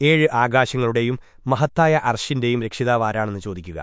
ഏഴ് ആകാശങ്ങളുടെയും മഹത്തായ അർഷിന്റെയും രക്ഷിതാവാരാണെന്ന് ചോദിക്കുക